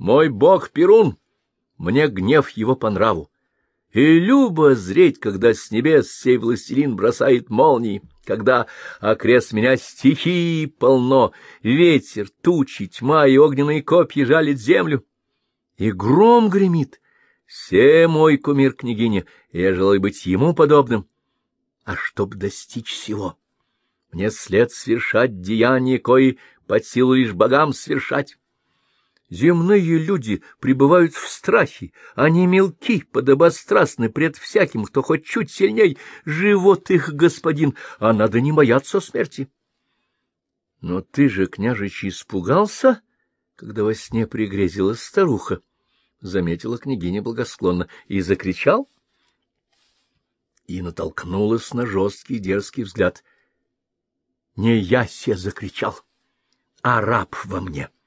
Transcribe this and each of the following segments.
Мой бог Перун, мне гнев его по нраву. И любо зреть, когда с небес сей властелин бросает молнии, когда окрест меня стихии полно, ветер, тучи, тьма и огненные копья жалит землю. И гром гремит. Все мой кумир княгиня, я желаю быть ему подобным. А чтоб достичь всего, мне след совершать деяния, кои под силу лишь богам совершать. Земные люди пребывают в страхе, они мелки, подобострастны пред всяким, кто хоть чуть сильней. Живот их, господин, а надо не бояться смерти. Но ты же, княжич, испугался, когда во сне пригрезила старуха, — заметила княгиня благосклонно, и закричал. И натолкнулась на жесткий дерзкий взгляд. Не я се закричал, а раб во мне. —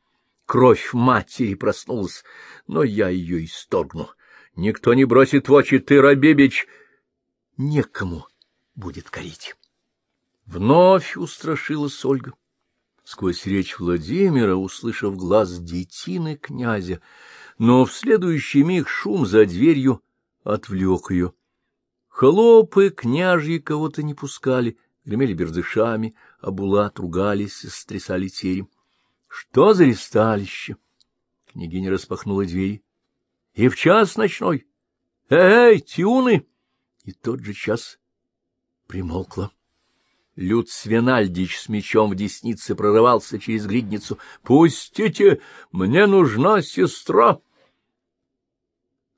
Кровь матери проснулась, но я ее исторгну. Никто не бросит в очи, ты, Рабибич, некому будет корить. Вновь устрашилась Ольга. Сквозь речь Владимира, услышав глаз детины князя, но в следующий миг шум за дверью отвлек ее. Холопы княжьи кого-то не пускали, гремели бердышами, а булат ругались, стрясали терем. Что за ресталище? Княгиня распахнула двери. И в час ночной. Эй, тюны! И тот же час примолкла. Люд Свинальдич с мечом в деснице прорывался через гридницу. «Пустите! Мне нужна сестра!»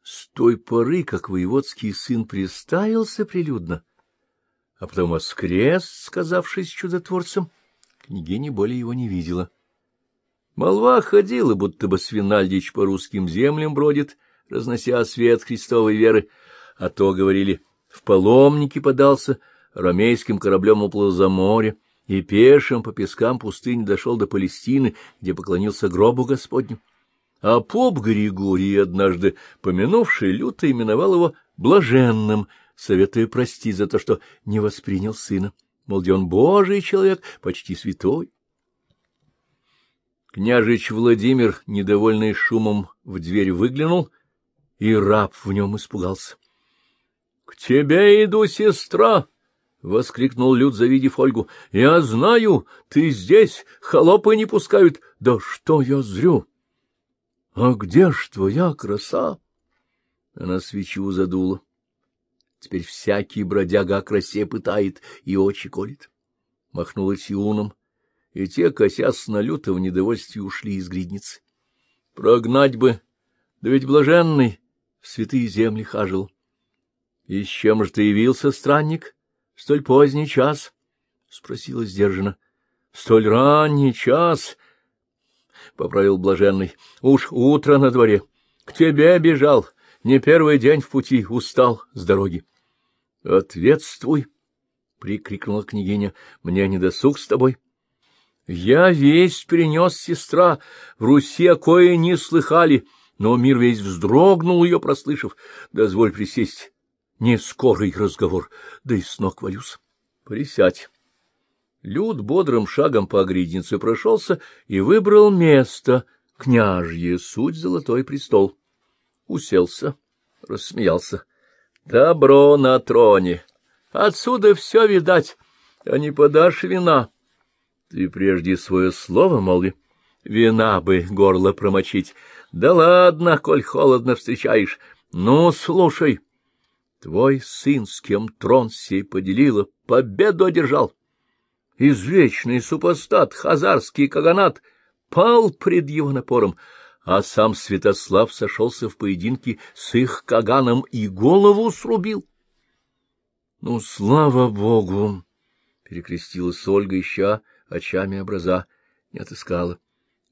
С той поры, как воеводский сын приставился прилюдно, а потом воскрес, сказавшись чудотворцем, княгиня более его не видела. Молва ходила, будто бы Свинальдич по русским землям бродит, разнося свет Христовой веры, а то, говорили, в паломники подался, ромейским кораблем уплыл за море, и пешим по пескам пустыни дошел до Палестины, где поклонился гробу Господню. А поп Григорий, однажды помянувший, люто именовал его блаженным, советуя простить за то, что не воспринял сына. Мол, где он божий человек, почти святой. Княжич Владимир, недовольный шумом, в дверь выглянул, и раб в нем испугался. — К тебе иду, сестра! — воскликнул Люд, завидев Ольгу. — Я знаю, ты здесь, холопы не пускают. Да что я зрю! — А где ж твоя краса? Она свечу задула. Теперь всякий бродяга о красе пытает и очи колет. Махнула тиуном и те, косясь на люто в недовольстве, ушли из гридницы. Прогнать бы, да ведь блаженный в святые земли хажил. — И с чем же ты явился, странник, в столь поздний час? — спросила сдержанно. — Столь ранний час, — поправил блаженный, — уж утро на дворе. К тебе бежал, не первый день в пути, устал с дороги. — Ответствуй, — прикрикнула княгиня, — мне не досуг с тобой. — я весть принес, сестра, в Руси кое не слыхали, но мир весь вздрогнул ее, прослышав. Дозволь присесть. Не скорый разговор, да и с ног валюсь. Присядь. Люд бодрым шагом по гриднице прошелся и выбрал место, княжье, суть золотой престол. Уселся, рассмеялся. Добро на троне. Отсюда все видать, а не подашь вина. Ты прежде свое слово молви. Вина бы горло промочить. Да ладно, коль холодно встречаешь. Ну, слушай. Твой сын, с кем трон сей поделила, победу одержал. Извечный супостат, хазарский каганат, пал пред его напором, а сам Святослав сошелся в поединке с их каганом и голову срубил. — Ну, слава богу! — перекрестилась Ольга, ища очами образа не отыскала.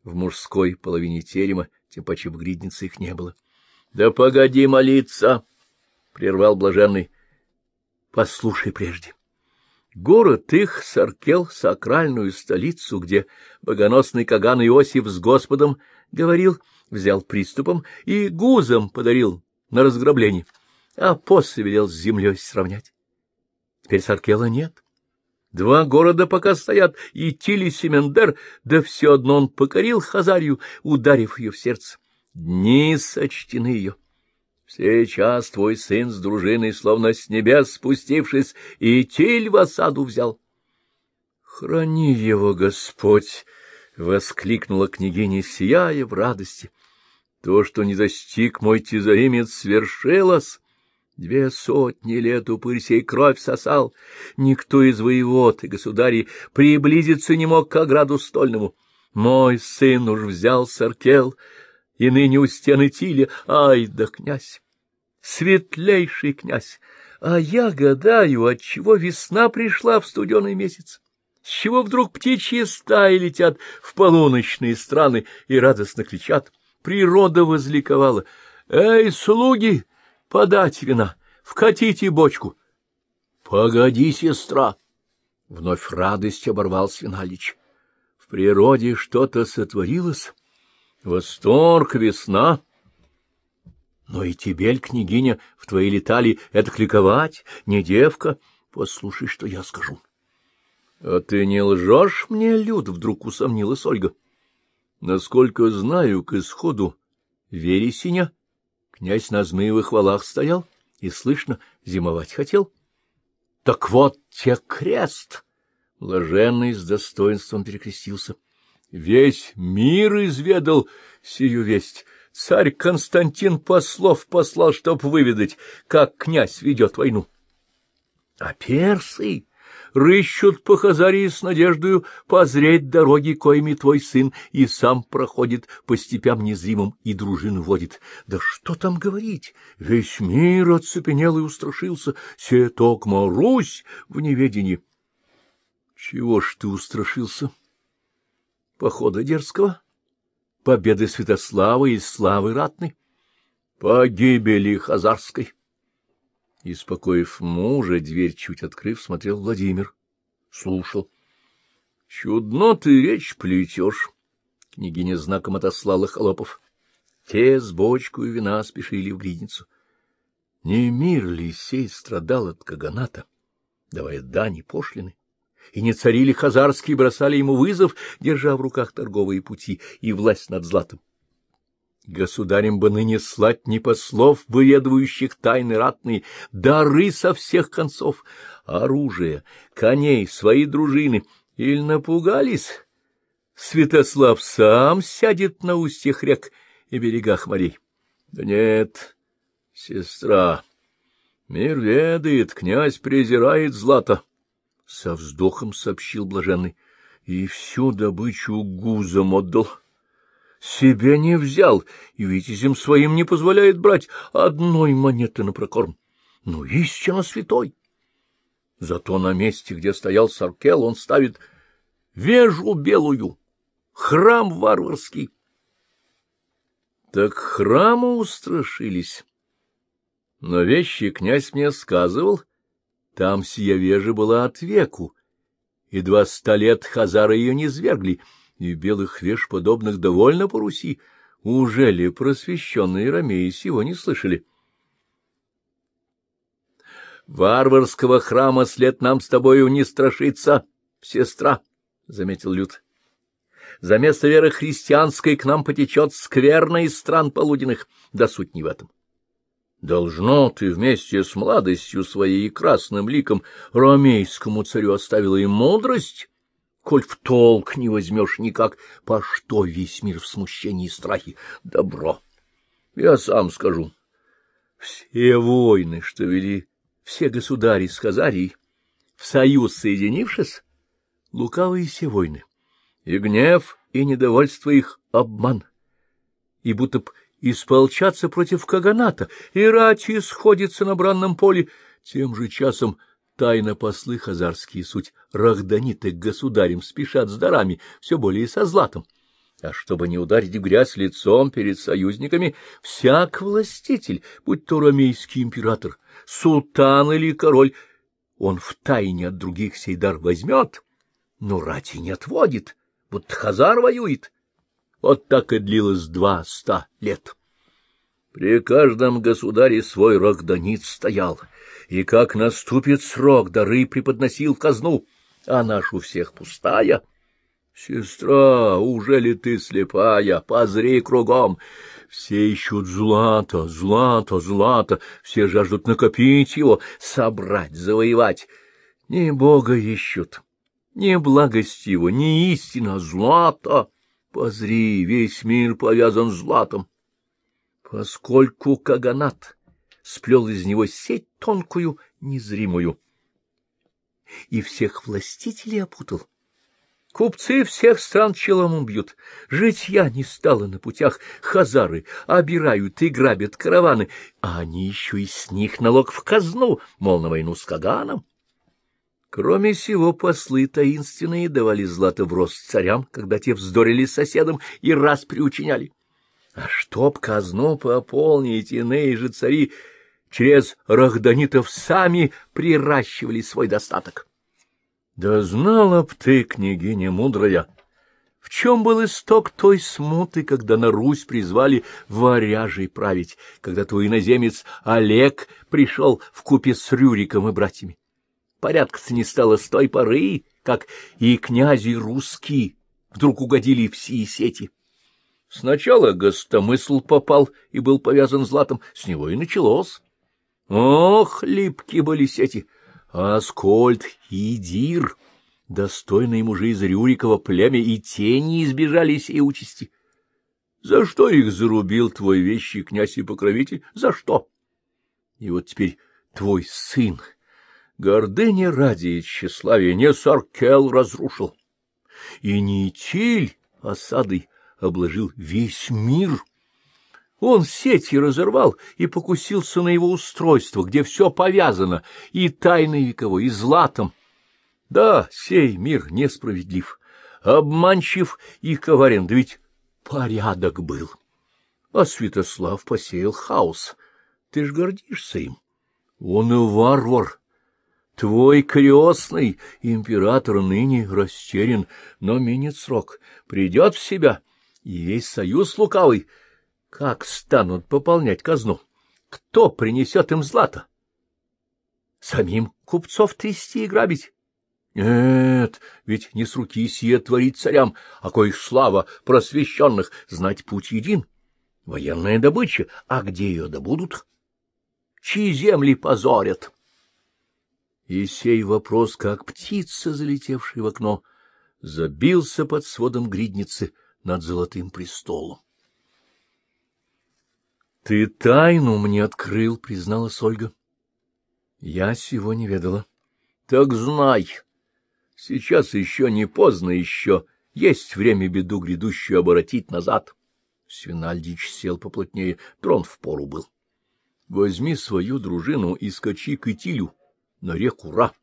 В мужской половине терема, тем паче в гриднице их не было. — Да погоди молиться! — прервал блаженный. — Послушай прежде. Город их, Саркел, сакральную столицу, где богоносный Каган Иосиф с Господом говорил, взял приступом и гузом подарил на разграбление, а после велел с землей сравнять. Теперь Саркела нет. Два города пока стоят, и Тили Семендер, да все одно он покорил Хазарию, ударив ее в сердце. Дни сочтены ее. Сейчас твой сын с дружиной, словно с небес спустившись, и тель в осаду взял. — Храни его, Господь! — воскликнула княгиня, сияя в радости. — То, что не достиг мой тизаимец, свершилось. Две сотни лет упырь сей кровь сосал. Никто из воевод и государей приблизиться не мог к ограду стольному. Мой сын уж взял саркел, и ныне у стены Тиля, ай да князь! Светлейший князь! А я гадаю, отчего весна пришла в студеный месяц. С чего вдруг птичьи стаи летят в полуночные страны и радостно кричат? Природа возликовала. Эй, слуги, подать вина, вкатите бочку. — Погоди, сестра! — вновь радость оборвал Свиналич. — В природе что-то сотворилось. Восторг, весна. Но и тебе, княгиня, в твои летали это кликовать, не девка. Послушай, что я скажу. — А ты не лжешь мне, Люд? — вдруг усомнилась Ольга. — Насколько знаю, к исходу вересеня князь на змеевых валах стоял и, слышно, зимовать хотел. — Так вот те крест! — блаженный с достоинством перекрестился. Весь мир изведал сию весть. Царь Константин послов послал, чтоб выведать, как князь ведет войну. А персы рыщут по Хазарии с надеждою позреть дороги, коими твой сын и сам проходит по степям незримым и дружину водит. Да что там говорить, весь мир оцепенел и устрашился, сеток Русь в неведении. Чего ж ты устрашился? — похода дерзкого, победы Святослава и славы ратной, погибели Хазарской. Испокоив мужа, дверь чуть открыв, смотрел Владимир. Слушал. — Чудно ты речь плетешь. Княгиня знаком отослала холопов. Те с бочку и вина спешили в гридницу. Не мир ли сей страдал от каганата, давая дани пошлины? и не царили хазарские бросали ему вызов, держа в руках торговые пути и власть над златом. Государем бы ныне слать не послов, выведывающих тайны ратные, дары со всех концов, оружие, коней, свои дружины. Или напугались? Святослав сам сядет на устьях рек и берегах морей. Да нет, сестра, мир ведает, князь презирает злато. — со вздохом сообщил блаженный. — И всю добычу гузом отдал. Себе не взял, и витязем своим не позволяет брать одной монеты на прокорм. Ну, истинно святой. Зато на месте, где стоял Саркел, он ставит вежу белую, храм варварский. Так храму устрашились. Но вещи князь мне сказывал — там сия вежа была от веку, и два ста лет хазары ее не звергли, и белых веж, подобных довольно по Руси. Уже ли просвещенные ромеи сего не слышали? Варварского храма след нам с тобою не страшится, сестра, — заметил Люд. За место веры христианской к нам потечет скверно из стран полуденных, да суть не в этом. Должно ты вместе с младостью своей и красным ликом ромейскому царю оставила и мудрость, коль в толк не возьмешь никак, по что весь мир в смущении и страхе. Добро. Я сам скажу. Все войны, что вели все государи с Хазарией, в союз соединившись, лукавые все войны, и гнев, и недовольство их обман, и будто б исполчаться против Каганата, и рати сходится на бранном поле. Тем же часом тайно послы хазарские суть рахданиты к государям спешат с дарами, все более со златом. А чтобы не ударить грязь лицом перед союзниками, всяк властитель, будь то ромейский император, султан или король, он в тайне от других сей дар возьмет, но рати не отводит, будто хазар воюет. Вот так и длилось два ста лет. При каждом государе свой рогданит стоял, и как наступит срок, дары преподносил в казну, а наш у всех пустая. Сестра, уже ли ты слепая? Позри кругом. Все ищут злато, злато, злато, все жаждут накопить его, собрать, завоевать. Не Бога ищут, не благость его, не истина, злато. Позри, весь мир повязан златом. Поскольку Каганат сплел из него сеть тонкую, незримую, и всех властителей опутал, Купцы всех стран челом бьют, житья не стало на путях, хазары обирают и грабят караваны, а они еще и с них налог в казну, мол, на войну с Каганом. Кроме сего, послы таинственные давали злато в рост царям, когда те вздорили с соседом и раз приучиняли. А чтоб казну пополнить, иные же цари через рахданитов сами приращивали свой достаток. Да знала б ты, княгиня мудрая, в чем был исток той смуты, когда на Русь призвали варяжей править, когда твой иноземец Олег пришел в купе с Рюриком и братьями? Порядка-то не стало с той поры, как и князи русские вдруг угодили в сии сети. Сначала гостомысл попал и был повязан златом, с него и началось. Ох, липкие были сети! Аскольд и Дир, достойные мужи из Рюрикова племя, и тени избежали сей участи. За что их зарубил твой вещий князь и покровитель? За что? И вот теперь твой сын, гордыня ради и тщеславия, не Саркел разрушил, и не Тиль осадой обложил весь мир — он сети разорвал и покусился на его устройство, где все повязано, и тайной вековой, и златом. Да, сей мир несправедлив, обманчив и коварен, да ведь порядок был. А Святослав посеял хаос. Ты ж гордишься им. Он и варвар. Твой крестный император ныне растерян, но минит срок, придет в себя, и весь союз лукавый — как станут пополнять казну? Кто принесет им злато? Самим купцов трясти и грабить? Нет, ведь не с руки сие творить царям, а коих слава просвещенных, знать путь един. Военная добыча, а где ее добудут? Чьи земли позорят? И сей вопрос, как птица, залетевшая в окно, забился под сводом гридницы над золотым престолом. — Ты тайну мне открыл, — призналась Ольга. — Я сего не ведала. — Так знай. Сейчас еще не поздно, еще есть время беду грядущую оборотить назад. Свинальдич сел поплотнее, трон в пору был. Возьми свою дружину и скачи к Итилю на реку Ра.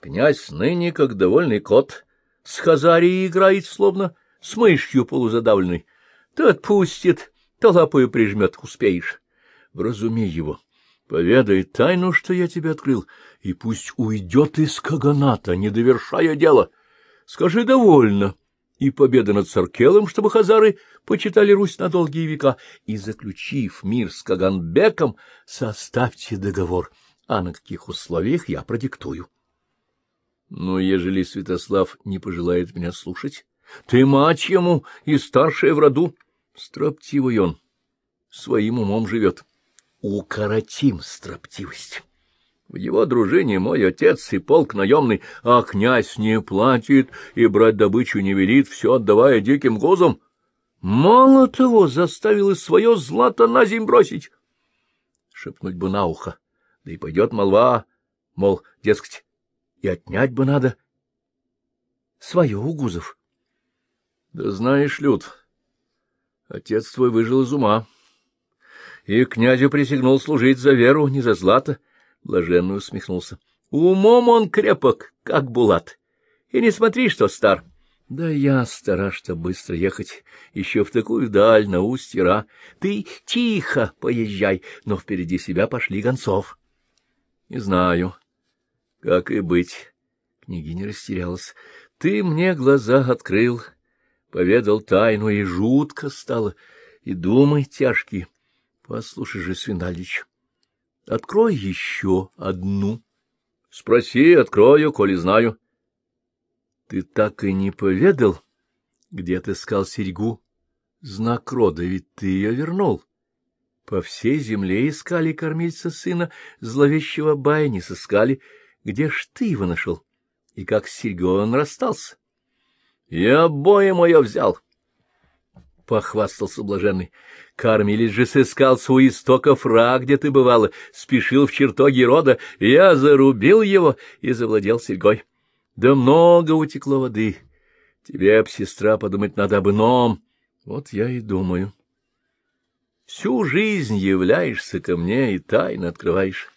Князь ныне, как довольный кот, с Хазарией играет, словно с мышью полузадавленной. То отпустит, то лапою прижмет, успеешь. Вразуми его, поведай тайну, что я тебе открыл, и пусть уйдет из Каганата, не довершая дело. Скажи довольно, и победа над Царкелом, чтобы хазары почитали Русь на долгие века, и, заключив мир с Каганбеком, составьте договор, а на каких условиях я продиктую. Но ежели Святослав не пожелает меня слушать, ты мать ему и старшая в роду, Строптивый он, своим умом живет. Укоротим строптивость. В его дружине мой отец и полк наемный, а князь не платит и брать добычу не велит, все отдавая диким гозам. Мало того, заставил и свое злато на земь бросить. Шепнуть бы на ухо, да и пойдет молва, мол, дескать, и отнять бы надо. Свое у гузов. Да знаешь, Люд, Отец твой выжил из ума. И князю присягнул служить за веру, не за злато. Блаженно усмехнулся. Умом он крепок, как булат. И не смотри, что стар. Да я стара, что быстро ехать, еще в такую даль, на устье Ра. Ты тихо поезжай, но впереди себя пошли гонцов. Не знаю, как и быть. Княгиня растерялась. Ты мне глаза открыл, — поведал тайну, и жутко стало, и думай тяжкие. Послушай же, Свиналич, открой еще одну. Спроси, открою, коли знаю. Ты так и не поведал, где ты искал серьгу Знак рода, ведь ты ее вернул. По всей земле искали кормильца сына, зловещего бая не сыскали. Где ж ты его нашел? И как с серьгой он расстался? — Я обои мое взял, — похвастался блаженный. — Кормилец же сыскал свой истоков ра, где ты бывала, спешил в чертоги рода. Я зарубил его и завладел серьгой. Да много утекло воды. Тебе, б, сестра, подумать надо об ином. Вот я и думаю. Всю жизнь являешься ко мне и тайно открываешь.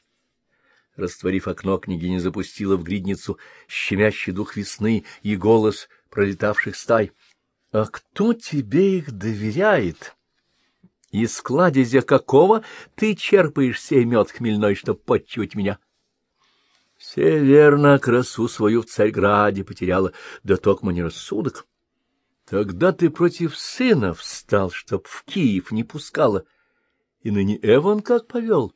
Растворив окно, княгиня запустила в гридницу щемящий дух весны и голос пролетавших стай. — А кто тебе их доверяет? Из кладезя какого ты черпаешь сей мед хмельной, чтоб подчивать меня? — Все верно, красу свою в Царьграде потеряла, да токмо не рассудок. Тогда ты против сына встал, чтоб в Киев не пускала. И ныне Эван как повел?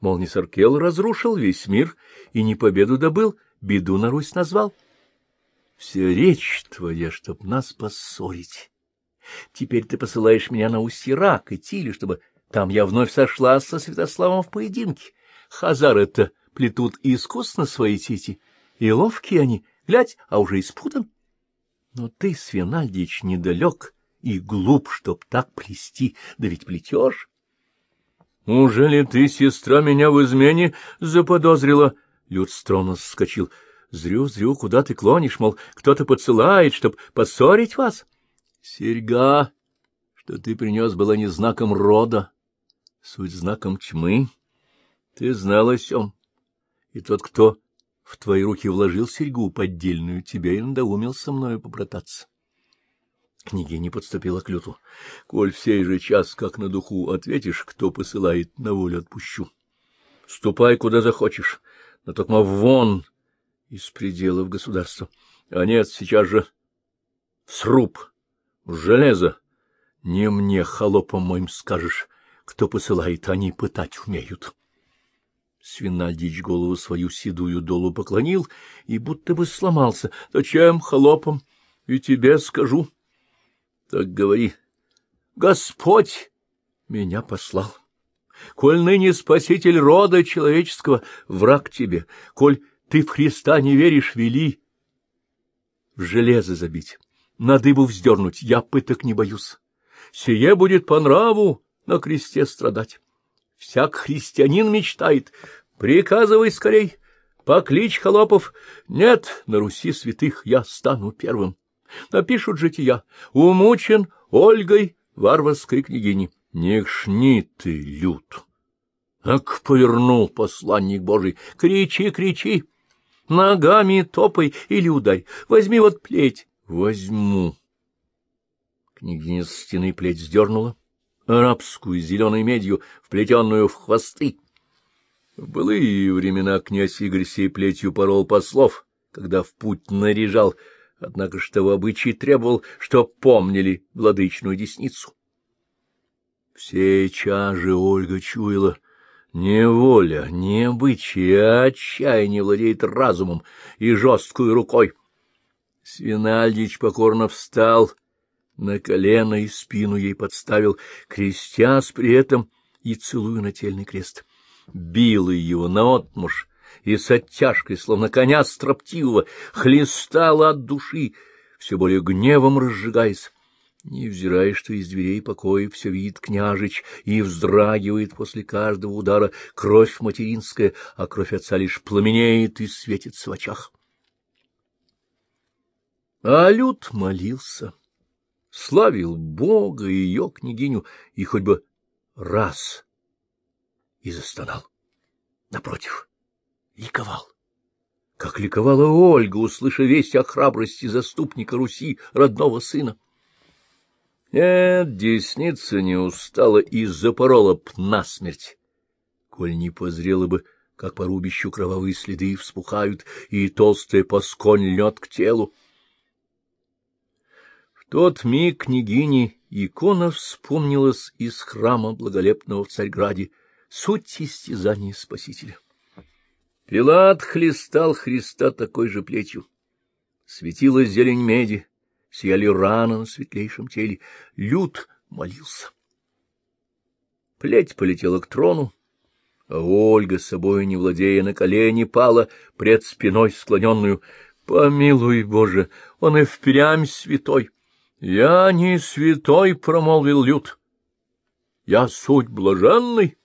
Мол, не Саркел разрушил весь мир и не победу добыл, беду на Русь назвал. Вся речь твоя, чтоб нас поссорить. Теперь ты посылаешь меня на Устьерак и Тиле, чтобы там я вновь сошла со Святославом в поединке. Хазары-то плетут искусно свои сети, и ловкие они, глядь, а уже испутан. Но ты, Свинальдич, недалек и глуп, чтоб так плести, да ведь плетешь. — Ужели ты, сестра, меня в измене заподозрила? Люд странно вскочил. — Зрю, зрю, куда ты клонишь, мол, кто-то поцелает, чтоб поссорить вас? — Серьга, что ты принес, была не знаком рода, суть знаком тьмы. Ты знал о сём, и тот, кто в твои руки вложил серьгу поддельную, тебя и надоумил со мною побрататься. Княгиня подступила к люту. — Коль в сей же час, как на духу, ответишь, кто посылает, на волю отпущу. Ступай, куда захочешь, но только вон из пределов государства. А нет, сейчас же сруб, железо. Не мне, холопам моим, скажешь, кто посылает, они пытать умеют. Свинальдич голову свою седую долу поклонил и будто бы сломался. — Зачем, холопам? И тебе скажу. — Так говори. — Господь меня послал. Коль ныне спаситель рода человеческого, враг тебе, коль ты в Христа не веришь, вели в железо забить, на дыбу вздернуть, я пыток не боюсь. Сие будет по нраву на кресте страдать. Всяк христианин мечтает. Приказывай скорей, поклич холопов. Нет, на Руси святых я стану первым. Напишут жития. Умучен Ольгой варварской княгини. Не шни ты, люд. Ак, повернул посланник Божий. Кричи, кричи. Ногами топай или удай. Возьми вот плеть. Возьму. Княгиня с стены плеть сдернула арабскую зеленой медью, вплетенную в хвосты. В былые времена князь Игорь сей плетью порол послов, когда в путь наряжал, однако ж того обычай требовал, чтоб помнили владычную десницу. Сейчас же Ольга чуяла, не воля, не обычай, а отчаяние владеет разумом и жесткой рукой. Свинальдич покорно встал — на колено и спину ей подставил, крестясь при этом и целуя нательный крест. Бил его наотмашь и с оттяжкой, словно коня строптивого, хлестала от души, все более гневом разжигаясь. Невзирая, что из дверей покоя все видит княжич и вздрагивает после каждого удара кровь материнская, а кровь отца лишь пламенеет и светится в очах. А Люд молился славил Бога и ее княгиню, и хоть бы раз и застонал. Напротив, ликовал. Как ликовала Ольга, услыша весть о храбрости заступника Руси, родного сына. Нет, десница не устала и запорола б насмерть, коль не позрела бы, как по рубищу кровавые следы вспухают, и толстая посконь льнет к телу тот миг княгине икона вспомнилась из храма благолепного в Царьграде, суть истязания Спасителя. Пилат хлестал Христа такой же плетью. Светила зелень меди, сияли раны на светлейшем теле. Люд молился. Плеть полетела к трону, а Ольга, с собой не владея, на колени пала пред спиной склоненную. «Помилуй, Боже, он и впрямь святой!» «Я не святой», — промолвил Люд. «Я суть блаженный».